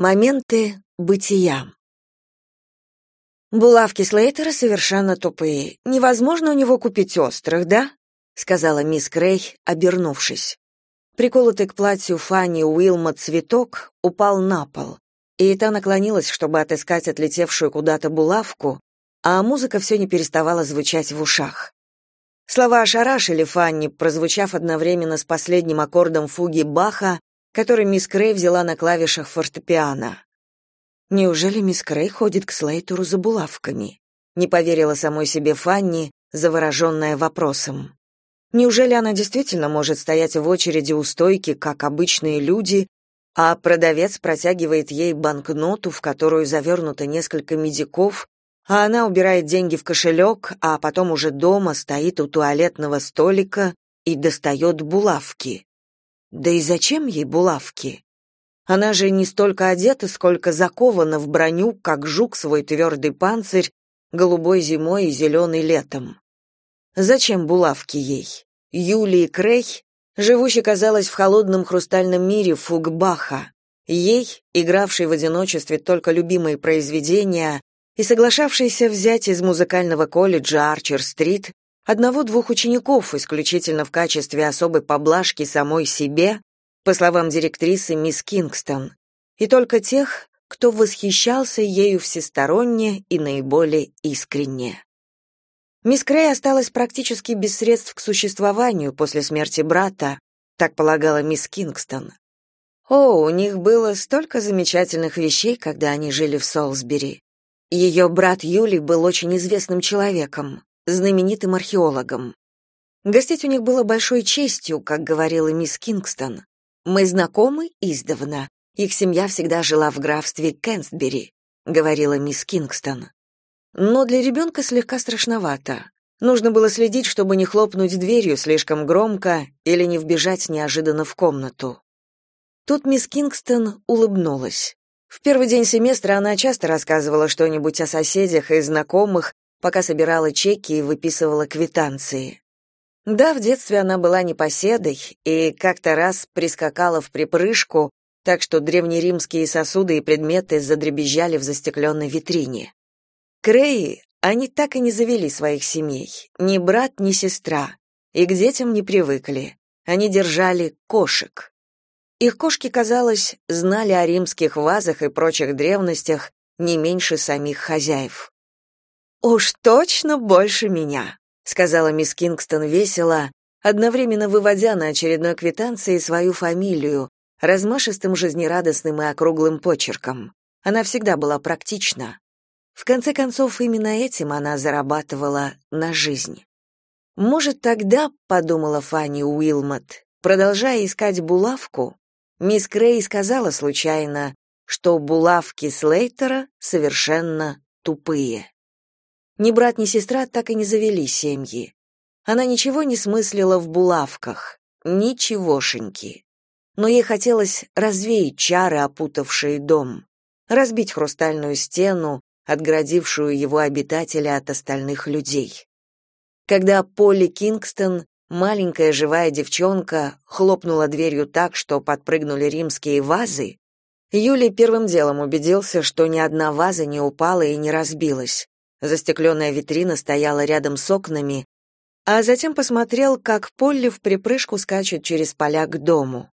Моменты бытия. Булавки Слейтера совершенно тупые. Невозможно у него купить острых, да? сказала мисс Крей, обернувшись. Приколотый к платью Фанни Уилма цветок упал на пол, и та наклонилась, чтобы отыскать отлетевшую куда-то булавку, а музыка все не переставала звучать в ушах. Слова ошарашили Фанни, прозвучав одновременно с последним аккордом фуги Баха который мисс Крей взяла на клавишах фортепиано. Неужели мисс Крей ходит к Слейтуру за булавками? Не поверила самой себе Фанни, завороженная вопросом. Неужели она действительно может стоять в очереди у стойки, как обычные люди, а продавец протягивает ей банкноту, в которую завернуто несколько медиков, а она убирает деньги в кошелек, а потом уже дома стоит у туалетного столика и достает булавки. Да и зачем ей булавки? Она же не столько одета, сколько закована в броню, как жук свой твердый панцирь, голубой зимой и зеленый летом. Зачем булавки ей? Юлии Крей, живущей, казалось, в холодном хрустальном мире Фугбаха, ей, игравшей в одиночестве только любимые произведения и соглашавшейся взять из музыкального колледжа Арчер-стрит одного-двух учеников исключительно в качестве особой поблажки самой себе, по словам директрисы мисс Кингстон, и только тех, кто восхищался ею всесторонне и наиболее искренне. Мисс Крей осталась практически без средств к существованию после смерти брата, так полагала мисс Кингстон. О, у них было столько замечательных вещей, когда они жили в Солсбери. Ее брат Юли был очень известным человеком знаменитым археологом. Гостить у них было большой честью, как говорила мисс Кингстон. Мы знакомы издавна. Их семья всегда жила в графстве Кенсбери, говорила мисс Кингстон. Но для ребенка слегка страшновато. Нужно было следить, чтобы не хлопнуть дверью слишком громко или не вбежать неожиданно в комнату. Тут мисс Кингстон улыбнулась. В первый день семестра она часто рассказывала что-нибудь о соседях и знакомых, пока собирала чеки и выписывала квитанции. Да, в детстве она была непоседой и как-то раз прискакала в припрыжку, так что древнеримские сосуды и предметы задребезжали в застекленной витрине. Креи, они так и не завели своих семей, ни брат, ни сестра, и к детям не привыкли. Они держали кошек. Их кошки, казалось, знали о римских вазах и прочих древностях не меньше самих хозяев. «Уж точно больше меня», — сказала мисс Кингстон весело, одновременно выводя на очередной квитанции свою фамилию, размашистым жизнерадостным и округлым почерком. Она всегда была практична. В конце концов, именно этим она зарабатывала на жизнь. Может, тогда, подумала Фанни Уилмот, продолжая искать булавку, мисс Крей сказала случайно, что булавки Слейтера совершенно тупые. Ни брат, ни сестра так и не завели семьи. Она ничего не смыслила в булавках, ничегошеньки. Но ей хотелось развеять чары, опутавшие дом, разбить хрустальную стену, отгородившую его обитателя от остальных людей. Когда Полли Кингстон, маленькая живая девчонка, хлопнула дверью так, что подпрыгнули римские вазы, Юлий первым делом убедился, что ни одна ваза не упала и не разбилась. Застекленная витрина стояла рядом с окнами, а затем посмотрел, как Полли в припрыжку скачет через поля к дому.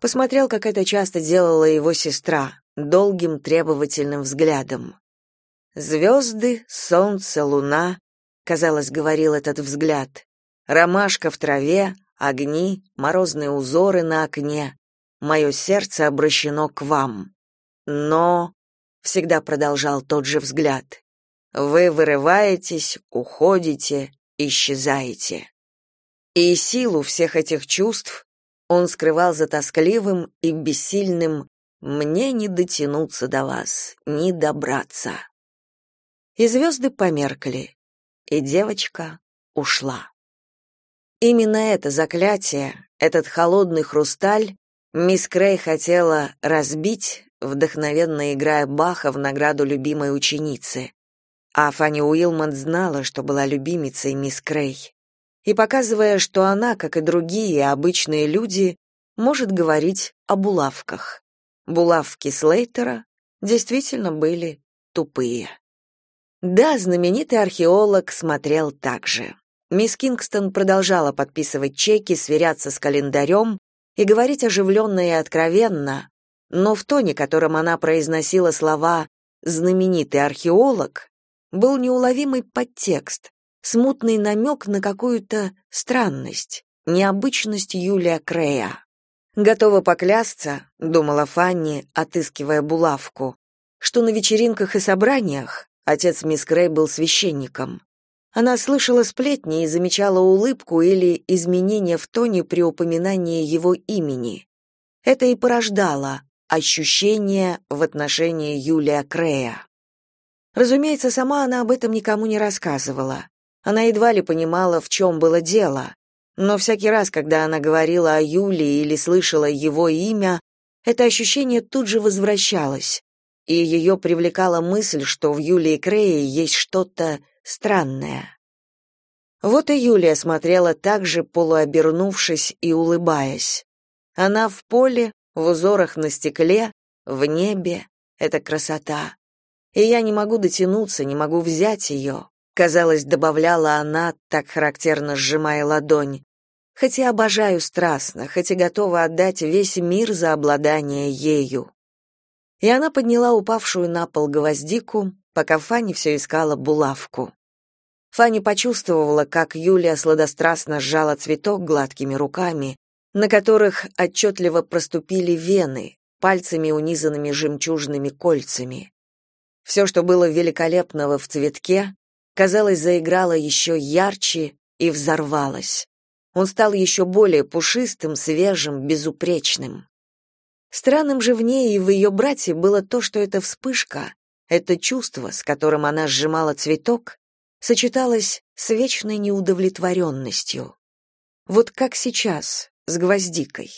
Посмотрел, как это часто делала его сестра, долгим требовательным взглядом. «Звезды, солнце, луна», — казалось, говорил этот взгляд, «ромашка в траве, огни, морозные узоры на окне. Мое сердце обращено к вам. Но...» — всегда продолжал тот же взгляд. Вы вырываетесь, уходите, исчезаете. И силу всех этих чувств он скрывал за тоскливым и бессильным «мне не дотянуться до вас, не добраться». И звезды померкли, и девочка ушла. Именно это заклятие, этот холодный хрусталь, мисс Крей хотела разбить, вдохновенно играя Баха в награду любимой ученицы а Фанни Уилмот знала, что была любимицей мисс Крей, и показывая, что она, как и другие обычные люди, может говорить о булавках. булавки Слейтера действительно были тупые. Да, знаменитый археолог смотрел так же. Мисс Кингстон продолжала подписывать чеки, сверяться с календарем и говорить оживленно и откровенно, но в тоне, которым она произносила слова «знаменитый археолог», был неуловимый подтекст, смутный намек на какую-то странность, необычность Юлия Крея. «Готова поклясться», — думала Фанни, отыскивая булавку, что на вечеринках и собраниях отец мисс Крей был священником. Она слышала сплетни и замечала улыбку или изменения в тоне при упоминании его имени. Это и порождало ощущение в отношении Юлия Крея. Разумеется, сама она об этом никому не рассказывала. Она едва ли понимала, в чем было дело. Но всякий раз, когда она говорила о Юлии или слышала его имя, это ощущение тут же возвращалось, и ее привлекала мысль, что в Юлии Крее есть что-то странное. Вот и Юлия смотрела так же, полуобернувшись и улыбаясь. Она в поле, в узорах на стекле, в небе. Это красота. И я не могу дотянуться, не могу взять ее. Казалось, добавляла она, так характерно сжимая ладонь. Хоть и обожаю страстно, хоть и готова отдать весь мир за обладание ею. И она подняла упавшую на пол гвоздику, пока Фанни все искала булавку. Фанни почувствовала, как Юлия сладострастно сжала цветок гладкими руками, на которых отчетливо проступили вены, пальцами унизанными жемчужными кольцами. Все, что было великолепного в цветке, казалось, заиграло еще ярче и взорвалось. Он стал еще более пушистым, свежим, безупречным. Странным же в ней и в ее брате было то, что эта вспышка, это чувство, с которым она сжимала цветок, сочеталось с вечной неудовлетворенностью. Вот как сейчас, с гвоздикой.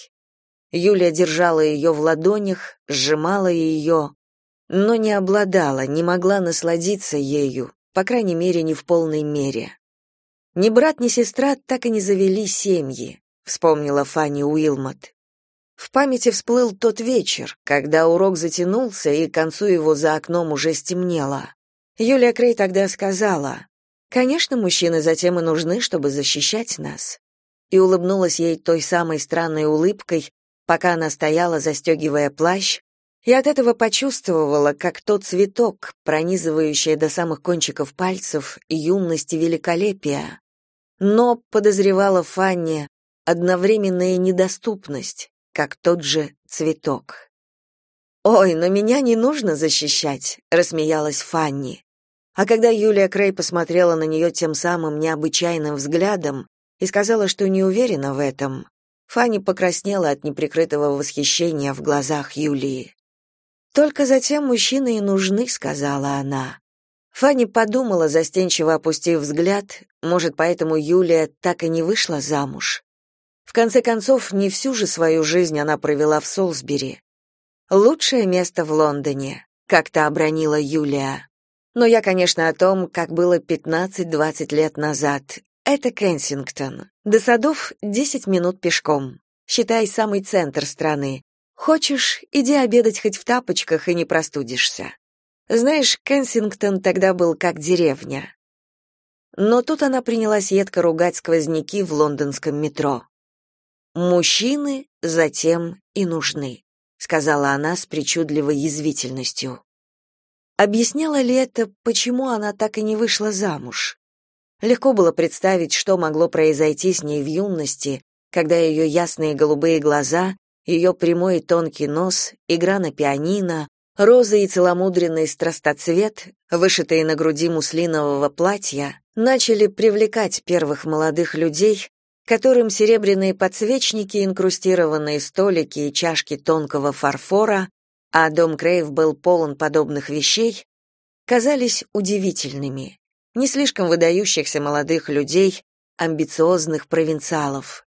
Юлия держала ее в ладонях, сжимала ее, но не обладала, не могла насладиться ею, по крайней мере, не в полной мере. Ни брат, ни сестра так и не завели семьи, вспомнила Фанни Уилмот. В памяти всплыл тот вечер, когда урок затянулся и к концу его за окном уже стемнело. Юлия Крей тогда сказала: "Конечно, мужчины затем и нужны, чтобы защищать нас". И улыбнулась ей той самой странной улыбкой, пока она стояла, застегивая плащ, и от этого почувствовала, как тот цветок, пронизывающий до самых кончиков пальцев юность и великолепие. Но, подозревала Фанни, одновременная недоступность, как тот же цветок. «Ой, но меня не нужно защищать», — рассмеялась Фанни. А когда Юлия Крей посмотрела на нее тем самым необычайным взглядом и сказала, что не уверена в этом, Фанни покраснела от неприкрытого восхищения в глазах Юлии. Только затем мужчины и нужны, сказала она. Фанни подумала, застенчиво опустив взгляд, может, поэтому Юлия так и не вышла замуж. В конце концов, не всю же свою жизнь она провела в Солсбери. Лучшее место в Лондоне, как-то обронила Юлия. Но я, конечно, о том, как было 15-20 лет назад. Это Кенсингтон. До садов 10 минут пешком. Считай самый центр страны. Хочешь, иди обедать хоть в тапочках и не простудишься. Знаешь, Кенсингтон тогда был как деревня. Но тут она принялась едко ругать сквозняки в лондонском метро. Мужчины затем и нужны, сказала она с причудливой язвительностью. Объясняла ли это, почему она так и не вышла замуж? Легко было представить, что могло произойти с ней в юности, когда ее ясные голубые глаза ее прямой и тонкий нос, игра на пианино, розы и целомудренный страстоцвет, вышитые на груди муслинового платья, начали привлекать первых молодых людей, которым серебряные подсвечники, инкрустированные столики и чашки тонкого фарфора, а дом Крейв был полон подобных вещей, казались удивительными, не слишком выдающихся молодых людей, амбициозных провинциалов.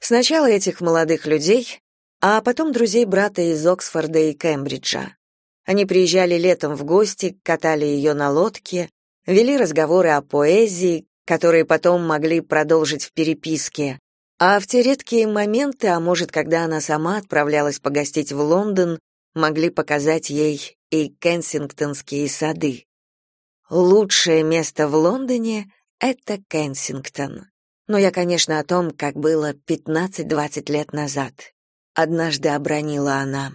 Сначала этих молодых людей а потом друзей брата из Оксфорда и Кембриджа. Они приезжали летом в гости, катали ее на лодке, вели разговоры о поэзии, которые потом могли продолжить в переписке. А в те редкие моменты, а может, когда она сама отправлялась погостить в Лондон, могли показать ей и Кенсингтонские сады. Лучшее место в Лондоне — это Кенсингтон. Но я, конечно, о том, как было 15-20 лет назад. Однажды обронила она.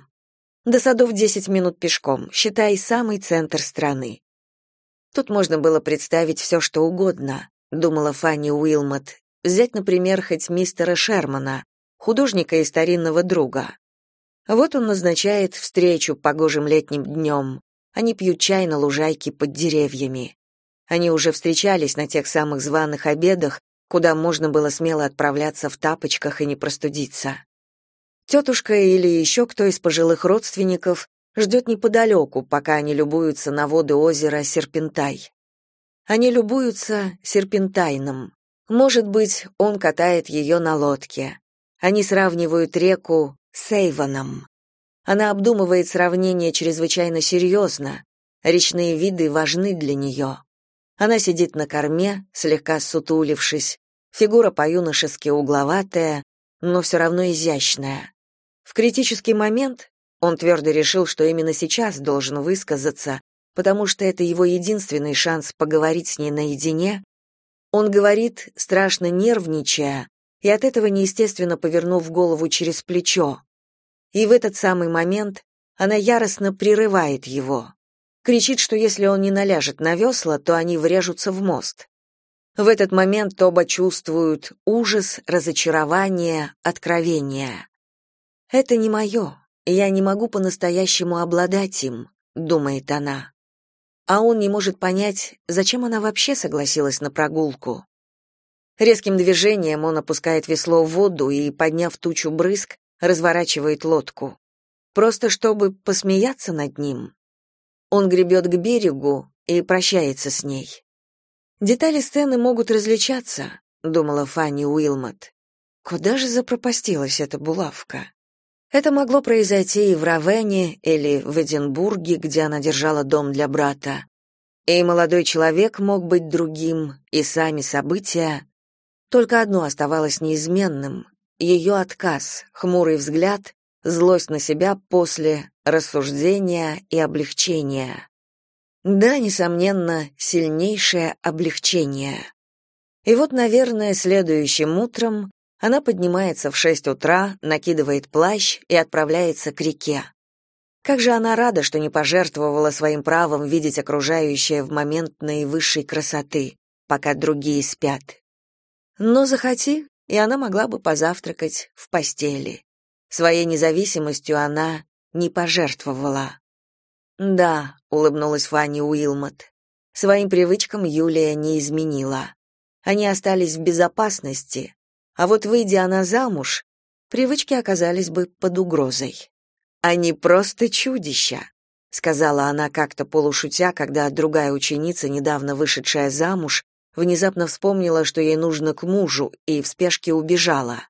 До садов 10 минут пешком, считай, самый центр страны. Тут можно было представить все, что угодно, думала Фанни Уилмот. Взять, например, хоть мистера Шермана, художника и старинного друга. Вот он назначает встречу погожим летним днем. Они пьют чай на лужайке под деревьями. Они уже встречались на тех самых званых обедах, куда можно было смело отправляться в тапочках и не простудиться. Тетушка или еще кто из пожилых родственников ждет неподалеку, пока они любуются на воды озера Серпентай. Они любуются Серпентайном. Может быть, он катает ее на лодке. Они сравнивают реку с Эйвоном. Она обдумывает сравнение чрезвычайно серьезно. Речные виды важны для нее. Она сидит на корме, слегка сутулившись. Фигура по-юношески угловатая, но все равно изящная. В критический момент он твердо решил, что именно сейчас должен высказаться, потому что это его единственный шанс поговорить с ней наедине. Он говорит, страшно нервничая, и от этого неестественно повернув голову через плечо. И в этот самый момент она яростно прерывает его. Кричит, что если он не наляжет на весла, то они врежутся в мост. В этот момент оба чувствуют ужас, разочарование, откровение. «Это не мое, я не могу по-настоящему обладать им», — думает она. А он не может понять, зачем она вообще согласилась на прогулку. Резким движением он опускает весло в воду и, подняв тучу брызг, разворачивает лодку. Просто чтобы посмеяться над ним. Он гребет к берегу и прощается с ней. Детали сцены могут различаться, думала Фанни Уилмот. Куда же запропастилась эта булавка? Это могло произойти и в Равене или в Эдинбурге, где она держала дом для брата. И молодой человек мог быть другим, и сами события. Только одно оставалось неизменным — ее отказ, хмурый взгляд, злость на себя после рассуждения и облегчения. Да, несомненно, сильнейшее облегчение. И вот, наверное, следующим утром она поднимается в шесть утра, накидывает плащ и отправляется к реке. Как же она рада, что не пожертвовала своим правом видеть окружающее в момент наивысшей красоты, пока другие спят. Но захоти, и она могла бы позавтракать в постели. Своей независимостью она не пожертвовала. Да, улыбнулась Фанни Уилмот. Своим привычкам Юлия не изменила. Они остались в безопасности, а вот выйдя она замуж, привычки оказались бы под угрозой. Они просто чудища, сказала она как-то полушутя, когда другая ученица, недавно вышедшая замуж, внезапно вспомнила, что ей нужно к мужу, и в спешке убежала.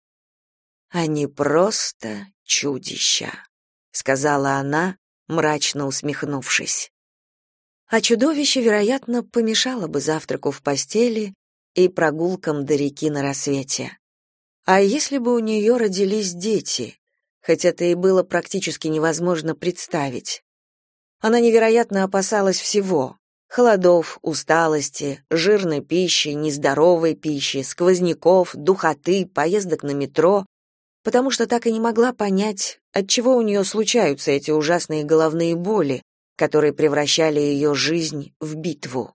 Они просто чудища, сказала она, мрачно усмехнувшись. А чудовище, вероятно, помешало бы завтраку в постели и прогулкам до реки на рассвете. А если бы у нее родились дети? Хоть это и было практически невозможно представить. Она невероятно опасалась всего: холодов, усталости, жирной пищи, нездоровой пищи, сквозняков, духоты, поездок на метро, потому что так и не могла понять, от чего у нее случаются эти ужасные головные боли, которые превращали ее жизнь в битву.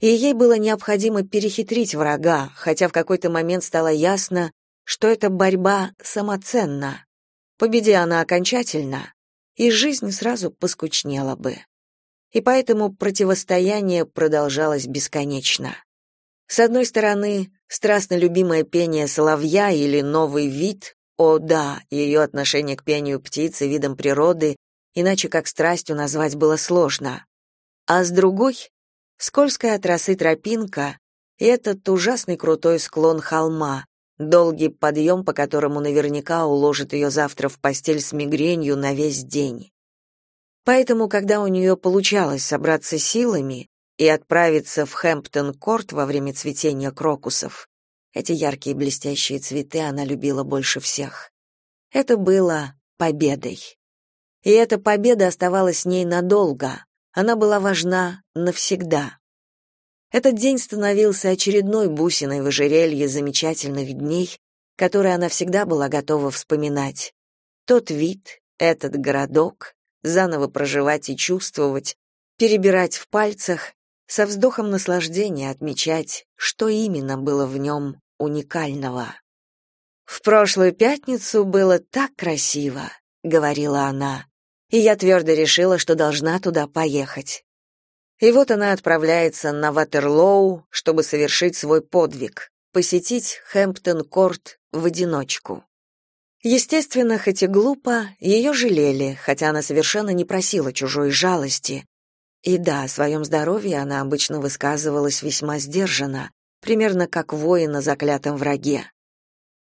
И ей было необходимо перехитрить врага, хотя в какой-то момент стало ясно, что эта борьба самоценна. Победи она окончательно, и жизнь сразу поскучнела бы. И поэтому противостояние продолжалось бесконечно. С одной стороны, страстно любимое пение соловья или новый вид, о да, ее отношение к пению птиц и видам природы, иначе как страстью назвать было сложно. А с другой — скользкая от росы тропинка и этот ужасный крутой склон холма, Долгий подъем, по которому наверняка уложит ее завтра в постель с мигренью на весь день. Поэтому, когда у нее получалось собраться силами и отправиться в Хэмптон-корт во время цветения крокусов, эти яркие блестящие цветы она любила больше всех. Это было победой. И эта победа оставалась с ней надолго. Она была важна навсегда. Этот день становился очередной бусиной в ожерелье замечательных дней, которые она всегда была готова вспоминать. Тот вид, этот городок, заново проживать и чувствовать, перебирать в пальцах, со вздохом наслаждения отмечать, что именно было в нем уникального. «В прошлую пятницу было так красиво», — говорила она, и я твердо решила, что должна туда поехать. И вот она отправляется на Ватерлоу, чтобы совершить свой подвиг — посетить Хэмптон-Корт в одиночку. Естественно, хоть и глупо, ее жалели, хотя она совершенно не просила чужой жалости. И да, о своем здоровье она обычно высказывалась весьма сдержанно, примерно как воин на заклятом враге.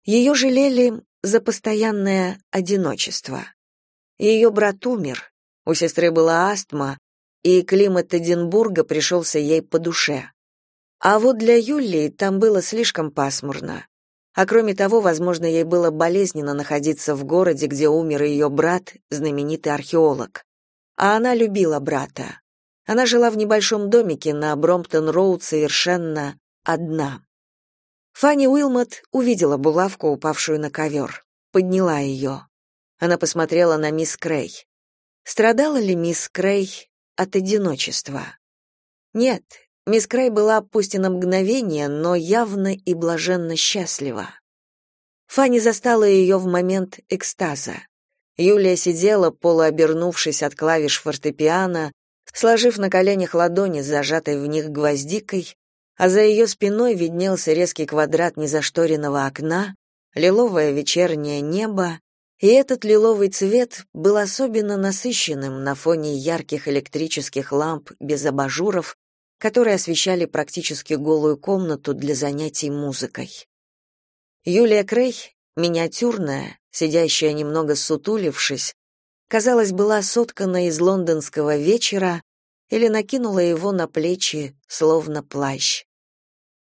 Ее жалели за постоянное одиночество. Ее брат умер, у сестры была астма, и климат Эдинбурга пришелся ей по душе. А вот для Юлии там было слишком пасмурно. А кроме того, возможно, ей было болезненно находиться в городе, где умер ее брат, знаменитый археолог. А она любила брата. Она жила в небольшом домике на Бромптон-роуд совершенно одна. Фанни Уилмот увидела булавку, упавшую на ковер, подняла ее. Она посмотрела на мисс Крей. Страдала ли мисс Крей от одиночества? Нет, Мисс Крей была пусть и на мгновение, но явно и блаженно счастлива. Фанни застала ее в момент экстаза. Юлия сидела, полуобернувшись от клавиш фортепиано, сложив на коленях ладони с зажатой в них гвоздикой, а за ее спиной виднелся резкий квадрат незашторенного окна, лиловое вечернее небо, и этот лиловый цвет был особенно насыщенным на фоне ярких электрических ламп без абажуров, которые освещали практически голую комнату для занятий музыкой. Юлия Крей, миниатюрная, сидящая немного сутулившись, казалось, была соткана из лондонского вечера или накинула его на плечи, словно плащ.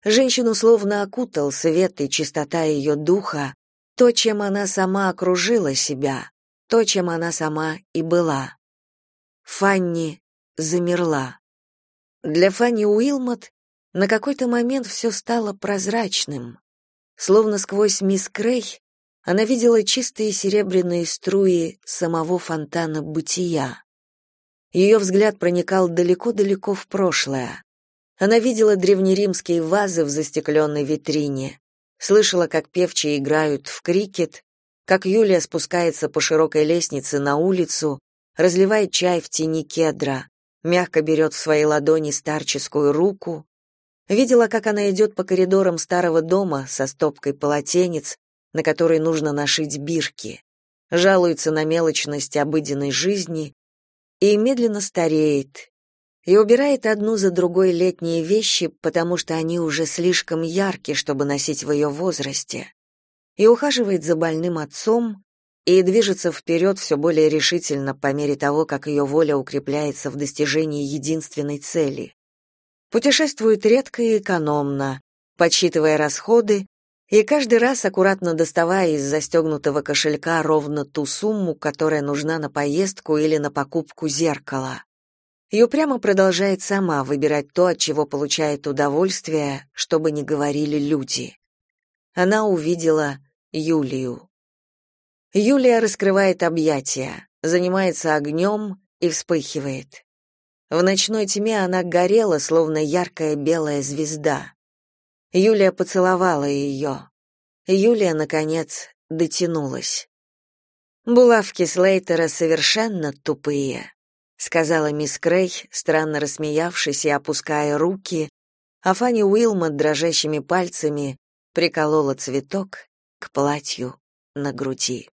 Женщину словно окутал свет и чистота ее духа, то, чем она сама окружила себя, то, чем она сама и была. Фанни замерла. Для Фанни Уилмот на какой-то момент все стало прозрачным. Словно сквозь мисс Крей она видела чистые серебряные струи самого фонтана бытия. Ее взгляд проникал далеко-далеко в прошлое. Она видела древнеримские вазы в застекленной витрине, слышала, как певчие играют в крикет, как Юлия спускается по широкой лестнице на улицу, разливает чай в тени кедра, мягко берет в свои ладони старческую руку. Видела, как она идет по коридорам старого дома со стопкой полотенец, на которой нужно нашить бирки. Жалуется на мелочность обыденной жизни и медленно стареет. И убирает одну за другой летние вещи, потому что они уже слишком яркие, чтобы носить в ее возрасте. И ухаживает за больным отцом, и движется вперед все более решительно по мере того, как ее воля укрепляется в достижении единственной цели. Путешествует редко и экономно, подсчитывая расходы и каждый раз аккуратно доставая из застегнутого кошелька ровно ту сумму, которая нужна на поездку или на покупку зеркала. И упрямо продолжает сама выбирать то, от чего получает удовольствие, чтобы не говорили люди. Она увидела Юлию. Юлия раскрывает объятия, занимается огнем и вспыхивает. В ночной тьме она горела, словно яркая белая звезда. Юлия поцеловала ее. Юлия, наконец, дотянулась. «Булавки Слейтера совершенно тупые», — сказала мисс Крей, странно рассмеявшись и опуская руки, а Фанни Уилмот дрожащими пальцами приколола цветок к платью на груди.